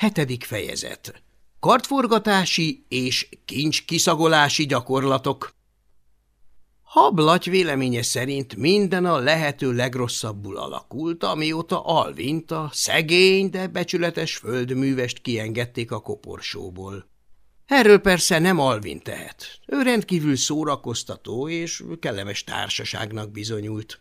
Hetedik fejezet Kartforgatási és kincs kiszagolási gyakorlatok Hablaty véleménye szerint minden a lehető legrosszabbul alakult, amióta Alvint, a szegény, de becsületes földművest kiengedték a koporsóból. Erről persze nem Alvin tehet. Ő rendkívül szórakoztató és kellemes társaságnak bizonyult.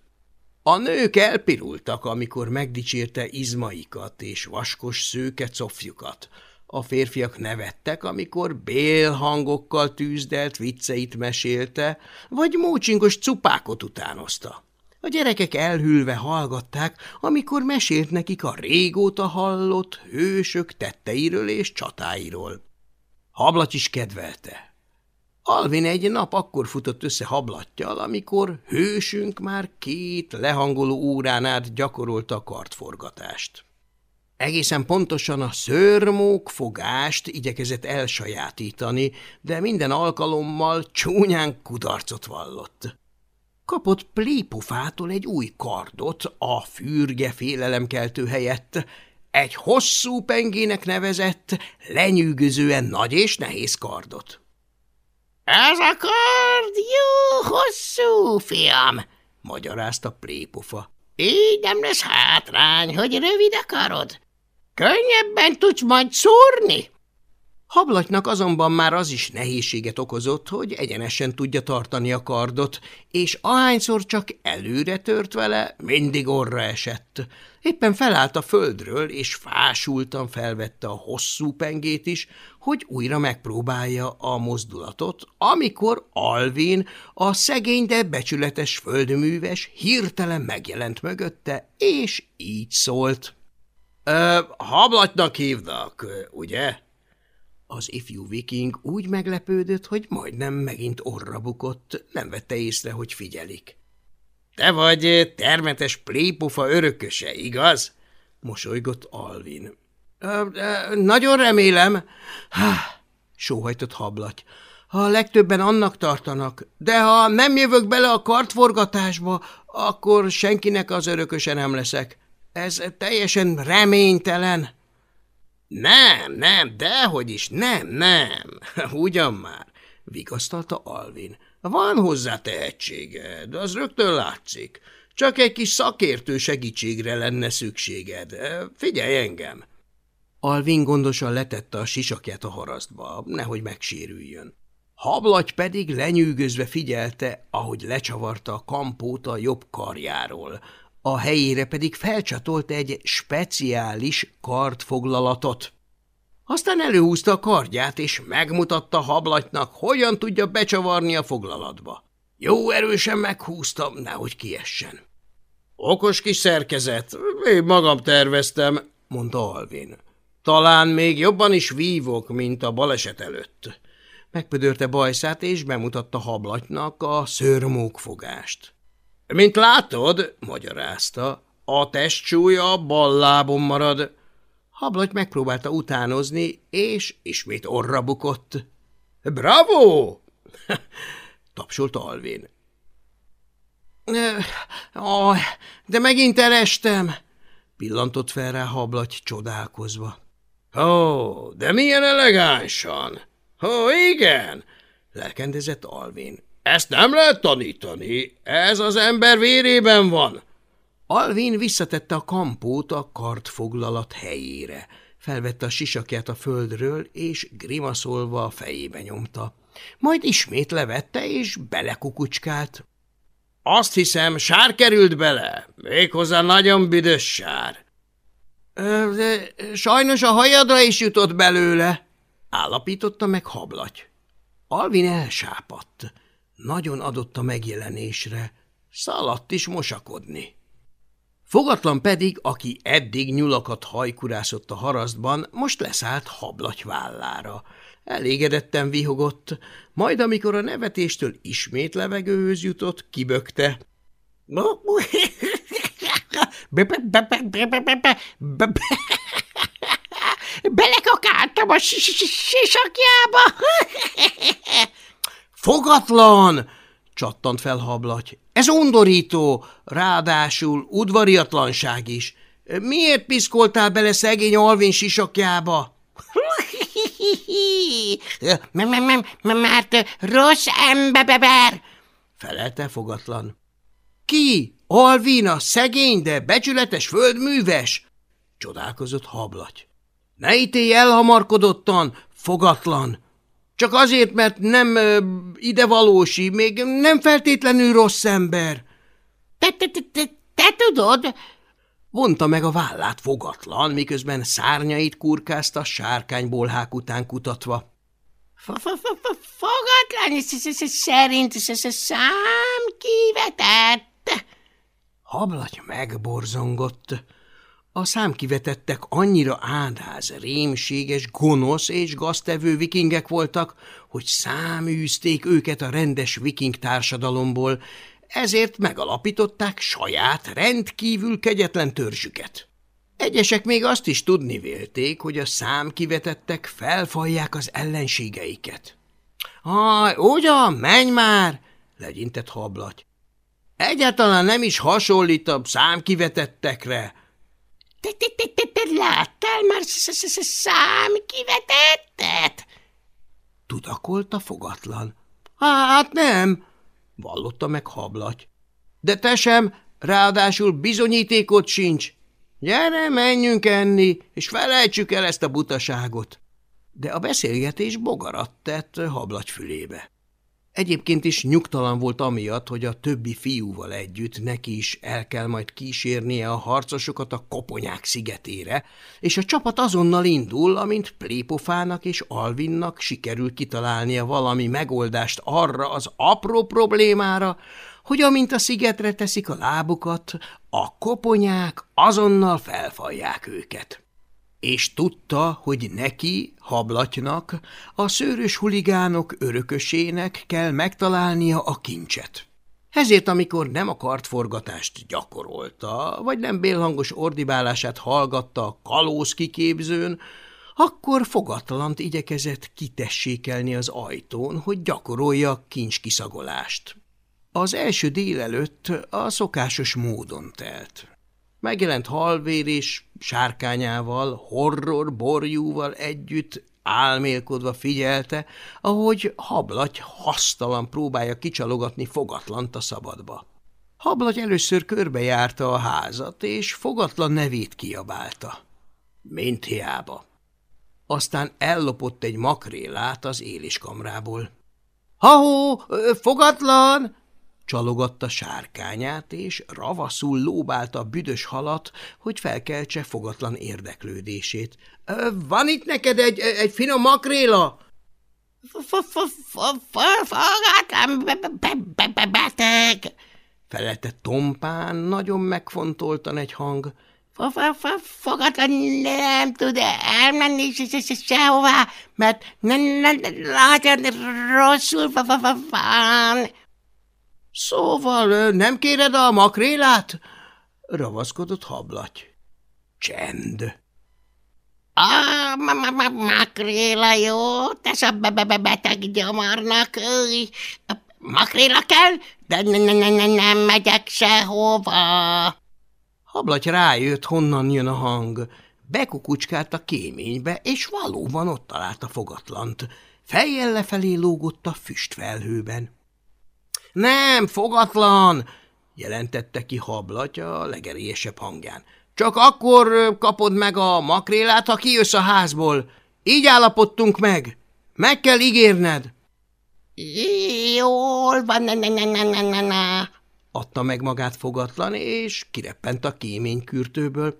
A nők elpirultak, amikor megdicsérte izmaikat és vaskos szőke cofjukat. A férfiak nevettek, amikor bélhangokkal tűzdelt vicceit mesélte, vagy mócsingos cupákot utánozta. A gyerekek elhűlve hallgatták, amikor mesélt nekik a régóta hallott hősök tetteiről és csatáiról. Hablat is kedvelte. Alvin egy nap akkor futott össze hablattyal, amikor hősünk már két lehangoló órán át gyakorolta a kartforgatást. Egészen pontosan a szörmók fogást igyekezett elsajátítani, de minden alkalommal csúnyán kudarcot vallott. Kapott plépofától egy új kardot a fürge félelemkeltő helyett, egy hosszú pengének nevezett, lenyűgözően nagy és nehéz kardot. Ez a kard jó hosszú, fiam, magyarázta plépofa. Így nem lesz hátrány, hogy rövid akarod. Könnyebben tudsz majd szúrni. Hablatnak azonban már az is nehézséget okozott, hogy egyenesen tudja tartani a kardot, és ahányszor csak előre tört vele, mindig orra esett. Éppen felállt a földről, és fásultan felvette a hosszú pengét is, hogy újra megpróbálja a mozdulatot, amikor Alvin, a szegény, de becsületes földműves hirtelen megjelent mögötte, és így szólt. – Hablatnak hívnak, ugye? – az ifjú viking úgy meglepődött, hogy majdnem megint orra bukott, nem vette észre, hogy figyelik. – Te vagy termetes plépufa örököse, igaz? – mosolygott Alvin. – Nagyon remélem. – sóhajtott hablaty. – A legtöbben annak tartanak, de ha nem jövök bele a kartforgatásba, akkor senkinek az örököse nem leszek. Ez teljesen reménytelen. – nem, nem, dehogy is, nem, nem. Ugyan már, vigasztalta Alvin. Van hozzá tehetséged, az rögtön látszik. Csak egy kis szakértő segítségre lenne szükséged. Figyelj engem! Alvin gondosan letette a sisakját a harasztba, nehogy megsérüljön. Hablagy pedig lenyűgözve figyelte, ahogy lecsavarta a kampót a jobb karjáról, a helyére pedig felcsatolt egy speciális kardfoglalatot. Aztán előhúzta a kardját, és megmutatta hablatnak, hogyan tudja becsavarni a foglalatba. Jó erősen meghúzta, nehogy kiessen. Okos kis szerkezet, én magam terveztem, mondta Alvin. Talán még jobban is vívok, mint a baleset előtt. Megpödörte bajszát, és bemutatta hablatnak a szörmókfogást. Mint látod, magyarázta, a testsúlya bal lábon marad. Hablagy megpróbálta utánozni, és ismét orra bukott. Bravo! tapsolt Alvin. Oh, de megint erestem, pillantott fel rá hablagy csodálkozva. Ó, de milyen elegánsan! Ó, igen, lelkendezett Alvin. Ezt nem lehet tanítani, ez az ember vérében van. Alvin visszatette a kampót a kartfoglalat helyére, felvette a sisakját a földről, és grimaszolva a fejébe nyomta. Majd ismét levette, és belekukucskált. Azt hiszem, sár került bele, méghozzá nagyon büdös sár. Sajnos a hajadra is jutott belőle, állapította meg hablaty. Alvin elsápadt. Nagyon adott a megjelenésre, szaladt is mosakodni. Fogatlan pedig, aki eddig nyulakat hajkurászott a harasztban, most leszállt hablaty vállára. Elégedetten vihogott, majd amikor a nevetéstől ismét levegőhöz jutott, kibökte. Belekakáltam a sisakjába! Fogatlan! Csattant fel hablaty. Ez undorító, ráadásul udvariatlanság is. Miért piszkoltál bele szegény Alvin sisakjába? Mert rossz ember, felelte fogatlan. Ki? Alvina, szegény, de becsületes földműves? Csodálkozott hablaty. Ne ítélj elhamarkodottan, fogatlan! Csak azért, mert nem ö, idevalósi, még nem feltétlenül rossz ember. Te, te, te, te, te tudod? Vonta meg a vállát fogatlan, miközben szárnyait kurkázta sárkánybolhák után kutatva. Fogatlan szerint szám kivetett. Hablaty megborzongott. A számkivetettek annyira ádáz, rémséges, gonosz és gaztevő vikingek voltak, hogy száműzték őket a rendes viking társadalomból, ezért megalapították saját, rendkívül kegyetlen törzsüket. Egyesek még azt is tudni vélték, hogy a számkivetettek felfalják az ellenségeiket. – Aj, ugyan, menj már! – legyintett hablaty. – Egyáltalán nem is hasonlít a számkivetettekre. – Te, te, te, te, te láttál már számkivetettet? – tudakolta fogatlan. – Hát nem! – vallotta meg hablaty. – De te sem, ráadásul bizonyítékot sincs. Gyere, menjünk enni, és felejtsük el ezt a butaságot. De a beszélgetés bogarat tett hablagy fülébe. Egyébként is nyugtalan volt amiatt, hogy a többi fiúval együtt neki is el kell majd kísérnie a harcosokat a Koponyák szigetére, és a csapat azonnal indul, amint Plépofának és Alvinnak sikerül kitalálnia valami megoldást arra az apró problémára, hogy amint a szigetre teszik a lábukat, a koponyák azonnal felfalják őket. És tudta, hogy neki, hablatnak, a szőrös huligánok örökösének kell megtalálnia a kincset. Ezért, amikor nem akart forgatást gyakorolta, vagy nem bélhangos ordibálását hallgatta a kalóz kiképzőn, akkor fogatlant igyekezett kitessékelni az ajtón, hogy gyakorolja kincskiszagolást. Az első délelőtt a szokásos módon telt. Megjelent halvér és sárkányával, horror borjúval együtt álmélkodva figyelte, ahogy hablaty hasztalan próbálja kicsalogatni fogatlant a szabadba. Hablaty először körbejárta a házat, és fogatlan nevét kiabálta. Mint hiába. Aztán ellopott egy makrélát az éliskamrából. – Ha-hó, fogatlan! Csalogatta sárkányát, és ravaszul lóbálta a büdös halat, hogy felkeltse fogatlan érdeklődését. – Van itt neked egy, egy finom makréla? – beteg! – felelte tompán, nagyon megfontoltan egy hang. – Fogatlan nem tud elmenni sehová, mert nem látja, rosszul van. Szóval nem kéred a makrélát? Ravaszkodott hablaty. Csend. A ma ma ma makréla jó, tesz a be be be beteg gyamarnak. Makréla kell, de ne ne ne ne nem megyek sehova. Hablaty rájött, honnan jön a hang. Bekukucskált a kéménybe, és valóban ott találta fogatlant. Fejjel lefelé lógott a füstfelhőben. Nem, fogatlan, jelentette ki hablatja a legerélyesebb hangján. Csak akkor kapod meg a makrélát, ha kijössz a házból. Így állapodtunk meg. Meg kell ígérned. Jól van, ne, ne, ne, ne, ne, ne. Adta meg magát fogatlan, és kireppent a kéménykürtőből.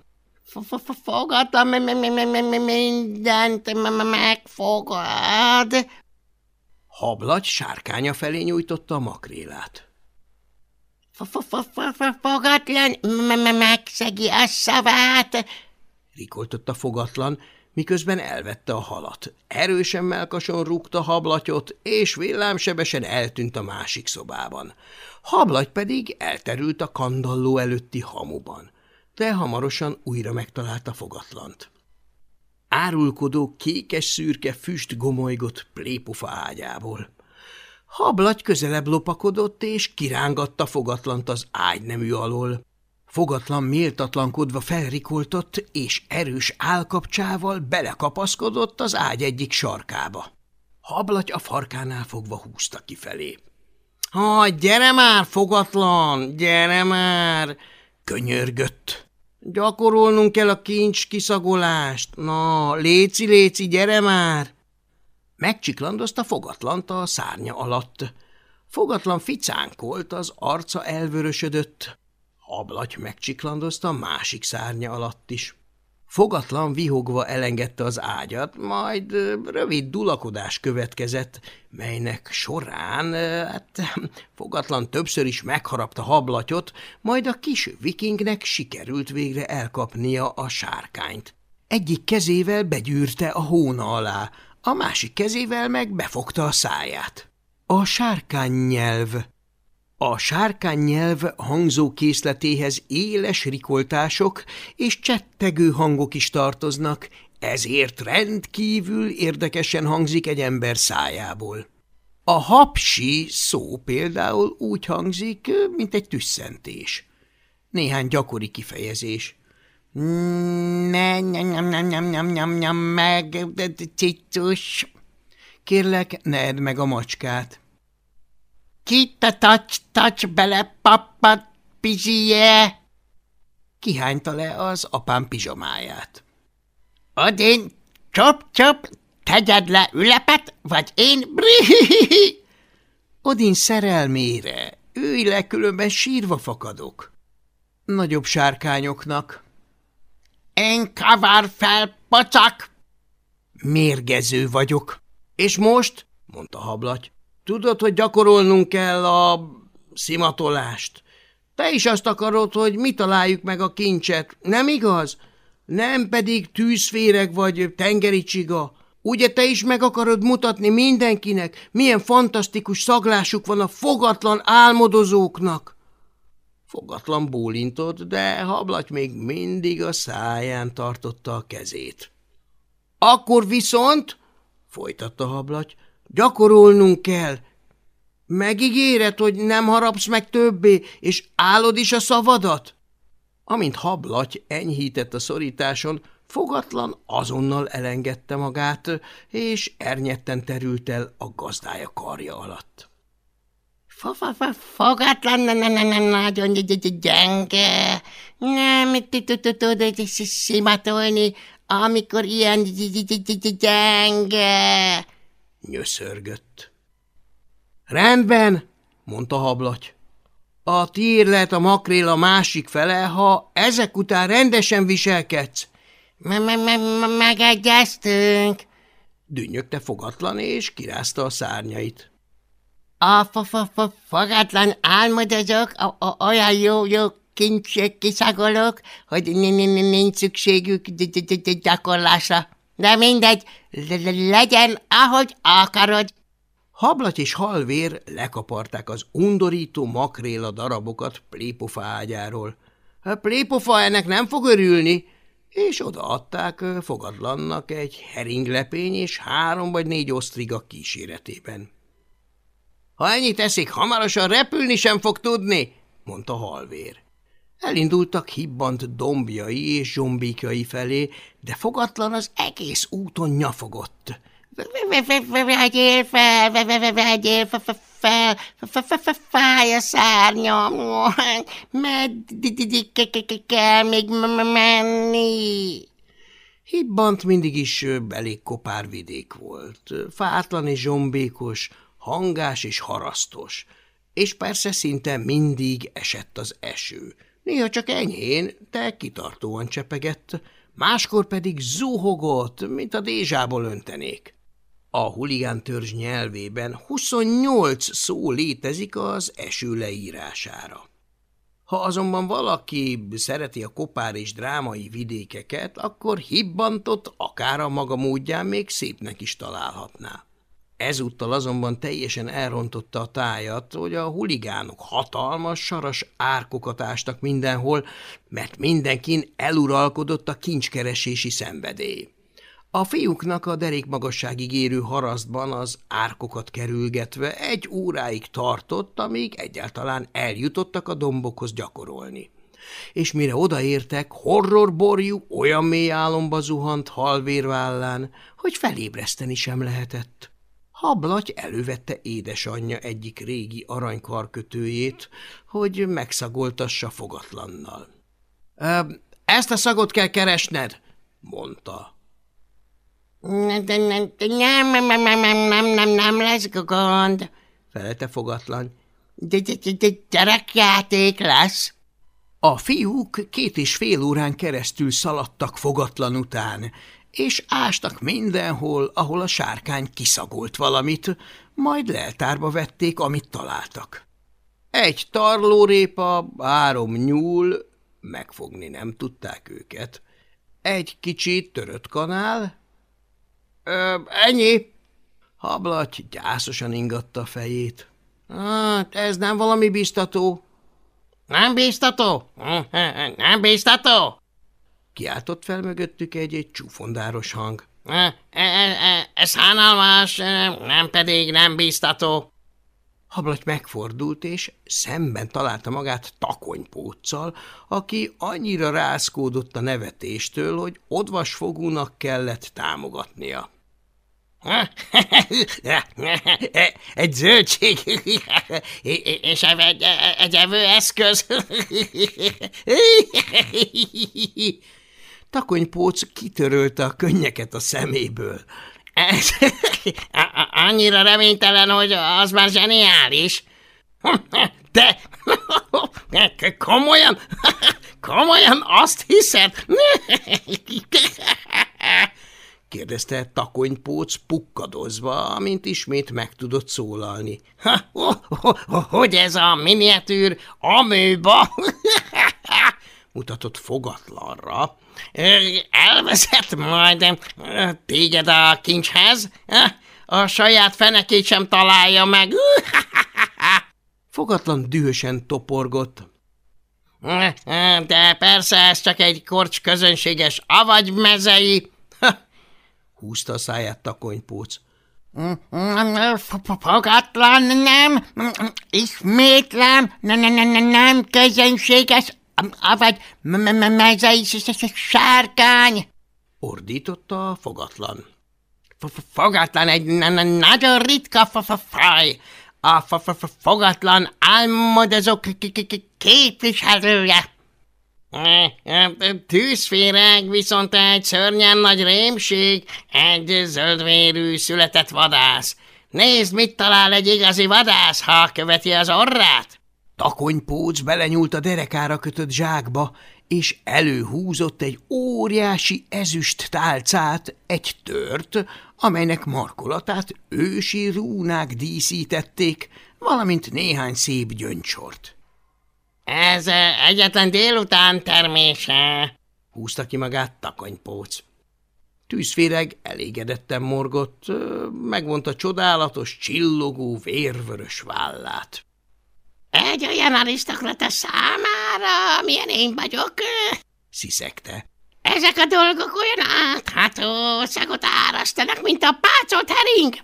Fogatlan, mindent megfogad. Hablagy sárkánya felé nyújtotta a makrélát. – Fogatlan, megszegi a szavát! – rikoltotta fogatlan, miközben elvette a halat. Erősen melkason rúgta hablatyot, és villámsebesen eltűnt a másik szobában. Hablaty pedig elterült a kandalló előtti hamuban, de hamarosan újra megtalálta fogatlant. Árulkodó kékes-szürke füst gomolygott plépufa ágyából. Hablagy közelebb lopakodott, és kirángatta fogatlant az ágynemű alól. Fogatlan méltatlankodva felrikoltott, és erős állkapcsával belekapaszkodott az ágy egyik sarkába. Hablaty a farkánál fogva húzta kifelé. – Ha, gyere már, fogatlan, gyere már! – könyörgött. – Gyakorolnunk kell a kincs kiszagolást. Na, léci, léci, gyere már! Megcsiklandozta fogatlant a szárnya alatt. Fogatlan ficánkolt, az arca elvörösödött. Ablaty megcsiklandozta másik szárnya alatt is. Fogatlan vihogva elengedte az ágyat, majd rövid dulakodás következett, melynek során, hát fogatlan többször is megharapta hablatyot, majd a kis vikingnek sikerült végre elkapnia a sárkányt. Egyik kezével begyűrte a hóna alá, a másik kezével meg befogta a száját. A sárkány nyelv a sárkánynyelv hangzókészletéhez éles rikoltások és csettegő hangok is tartoznak, ezért rendkívül érdekesen hangzik egy ember szájából. A hapsi szó például úgy hangzik, mint egy tüsszentés. Néhány gyakori kifejezés. Nem, nem, nem, nem, nem, nem, nem, nem, meg, cicus. Kérlek, ne edd meg a macskát. Kitta tacs, tacs bele, pappa, pizsie! Kihányta le az apám pizsomáját. Odin, csop, csop, tegyed le ülepet, vagy én brihihihi! Odin szerelmére, ülj le, különben sírva fakadok. Nagyobb sárkányoknak. Én kavar fel, pocak! Mérgező vagyok. És most, mondta hablaty, Tudod, hogy gyakorolnunk kell a szimatolást. Te is azt akarod, hogy mi találjuk meg a kincset, nem igaz? Nem pedig tűzféreg vagy tengeri csiga. Ugye te is meg akarod mutatni mindenkinek, milyen fantasztikus szaglásuk van a fogatlan álmodozóknak? Fogatlan bólintott, de hablaty még mindig a száján tartotta a kezét. Akkor viszont, folytatta hablaty, Gyakorolnunk kell. Megígéred, hogy nem harapsz meg többé, és állod is a szavadat? Amint hablaty enyhített a szorításon, fogatlan azonnal elengedte magát, és ernyetten terült el a gazdája karja alatt. Fogatlan nagyon gyenge, nem tudod szimatolni, amikor ilyen gyenge nyöszörgött. Rendben, mondta hablaty. A tír lehet a makréla másik fele, ha ezek után rendesen viselkedsz. – Megegyeztünk! Dünnyögte fogatlan, és kirázta a szárnyait. A fogatlan álmodozok, olyan jó, jó kincsek kiszagolok, hogy nincs szükségük gyakorlásra. De mindegy, legyen, ahogy akarod. Hablaty és halvér lekaparták az undorító makréla darabokat plépofa ágyáról. Plépofa ennek nem fog örülni, és odaadták fogadlannak egy heringlepény és három vagy négy osztriga kíséretében. Ha ennyit eszik, hamarosan repülni sem fog tudni, mondta halvér. Elindultak hibbant dombjai és zsombékjai felé, de fogatlan az egész úton nyafogott. – Vegyél fel, vegyél fel, fáj a szárnyam, meddig kell még menni? Hibbant mindig is elég kopár vidék volt, fátlan és zsombékos, hangás és harasztos, és persze szinte mindig esett az eső. Néha csak enyhén, de kitartóan csepegett, máskor pedig zuhogott, mint a dézsából öntenék. A huligán törzs nyelvében 28 szó létezik az eső leírására. Ha azonban valaki szereti a kopár és drámai vidékeket, akkor hibbantott akár a maga módján még szépnek is találhatná. Ezúttal azonban teljesen elrontotta a tájat, hogy a huligánok hatalmas, saras árkokat ástak mindenhol, mert mindenkin eluralkodott a kincskeresési szenvedély. A fiúknak a derékmagasságig érő harasztban az árkokat kerülgetve egy óráig tartott, amíg egyáltalán eljutottak a dombokhoz gyakorolni. és mire odaértek, horrorborjú olyan mély álomba zuhant halvérvállán, hogy felébreszteni sem lehetett. Hablaty elővette édesanyja egyik régi aranykarkötőjét, hogy megszagoltassa fogatlannal. – Ezt a szagot kell keresned – mondta. – nem, nem, nem, nem, nem, nem, nem lesz gond – felelte fogatlan. Gyerekjáték lesz. A fiúk két és fél órán keresztül szaladtak fogatlan után, és ástak mindenhol, ahol a sárkány kiszagolt valamit, majd leltárba vették, amit találtak. Egy tarlórépa, három nyúl, megfogni nem tudták őket, egy kicsi törött kanál, Ö, ennyi. Hablaty gyászosan ingatta a fejét. Hát, ez nem valami biztató. Nem biztató? Nem biztató? Kiáltott fel mögöttük egy-egy csúfondáros hang. E, e, e, ez hánalmas, nem pedig nem biztató. Hablaty megfordult, és szemben találta magát takonypóccal, aki annyira rászkódott a nevetéstől, hogy odvasfogúnak kellett támogatnia. egy zöldség, és egy, egy evőeszköz. Takonypóc kitörölte a könnyeket a szeméből. Annyira reménytelen, hogy az már zseniális. De komolyan, komolyan azt hiszed? kérdezte takonypóc pukkadozva, amint ismét meg tudott szólalni. Hogy ez a miniatűr amőba? Mutatott fogatlanra. Elvezet majd téged a kincshez? A saját fenekét sem találja meg. Fogatlan dühösen toporgott. De persze ez csak egy korcs közönséges avagy mezei húzta a száját takonypóc. Fogatlan nem, ismétlem, nem közönséges, vagy mezei sárkány, ordította a fogatlan. Fogatlan egy nagyon ritka faj, a fogatlan álmodozók képviselője. Tűzféreg viszont egy szörnyen nagy rémség, egy zöldvérű született vadász. Nézd, mit talál egy igazi vadász, ha követi az orrát! Takonypóc belenyúlt a derekára kötött zsákba, és előhúzott egy óriási ezüst tálcát, egy tört, amelynek markolatát ősi rúnák díszítették, valamint néhány szép gyöncsort. Ez egyetlen délután termése, húzta ki magát takonypóc. Tűzféreg elégedetten morgott, megvonta csodálatos, csillogó, vérvörös vállát. Egy olyan arisztokrata számára, milyen én vagyok, sziszegte. Ezek a dolgok olyan átható szagot árasztanak, mint a pácolt hering.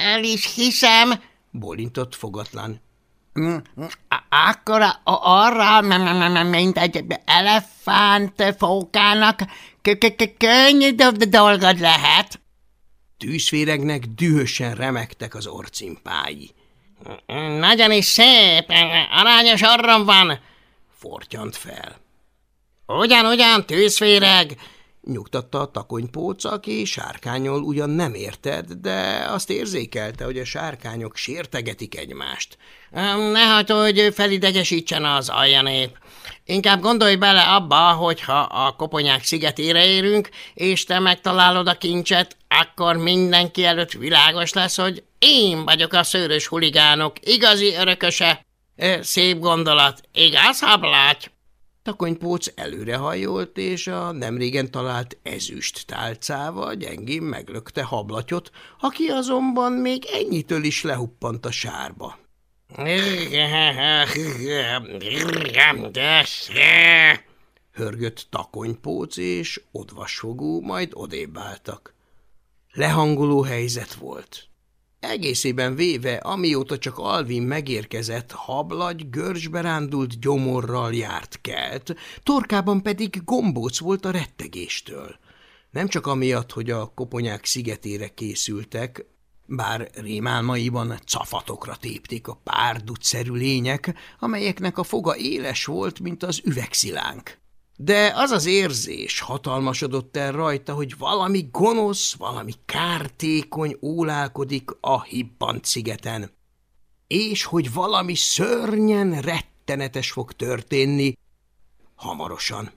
El is hiszem, bolintott fogatlan. Akkor arra, mint egy elefánt fókának könnyű dolgod lehet. Tűzféregnek dühösen remektek az orcimpái. Nagyon is szép, arányos orrom van, fortyant fel. Ugyan, ugyan, tűzféreg, nyugtatta a takonypóc, aki sárkányol ugyan nem érted, de azt érzékelte, hogy a sárkányok sértegetik egymást. Ne hagyd, hogy felidegesítsen az aljanép. Inkább gondolj bele abba, hogy ha a koponyák szigetére érünk, és te megtalálod a kincset, akkor mindenki előtt világos lesz, hogy én vagyok a szőrös huligánok igazi örököse. Szép gondolat, igaz, habláty? Takonypóc előrehajolt, és a nemrégen talált ezüst tálcával gyengén meglökte hablatyot, aki azonban még ennyitől is lehuppant a sárba. Hörgött takonypóc, és odvasfogó, majd odébb álltak. Lehangoló helyzet volt. Egészében véve, amióta csak Alvin megérkezett, hablagy, görcsberándult gyomorral járt kelt, torkában pedig gombóc volt a rettegéstől. Nem csak amiatt, hogy a koponyák szigetére készültek, bár rémálmaiban cafatokra tépték a párducszerű lények, amelyeknek a foga éles volt, mint az üvegszilánk. De az az érzés hatalmasodott el rajta, hogy valami gonosz, valami kártékony ólálkodik a hibbant szigeten, és hogy valami szörnyen rettenetes fog történni hamarosan.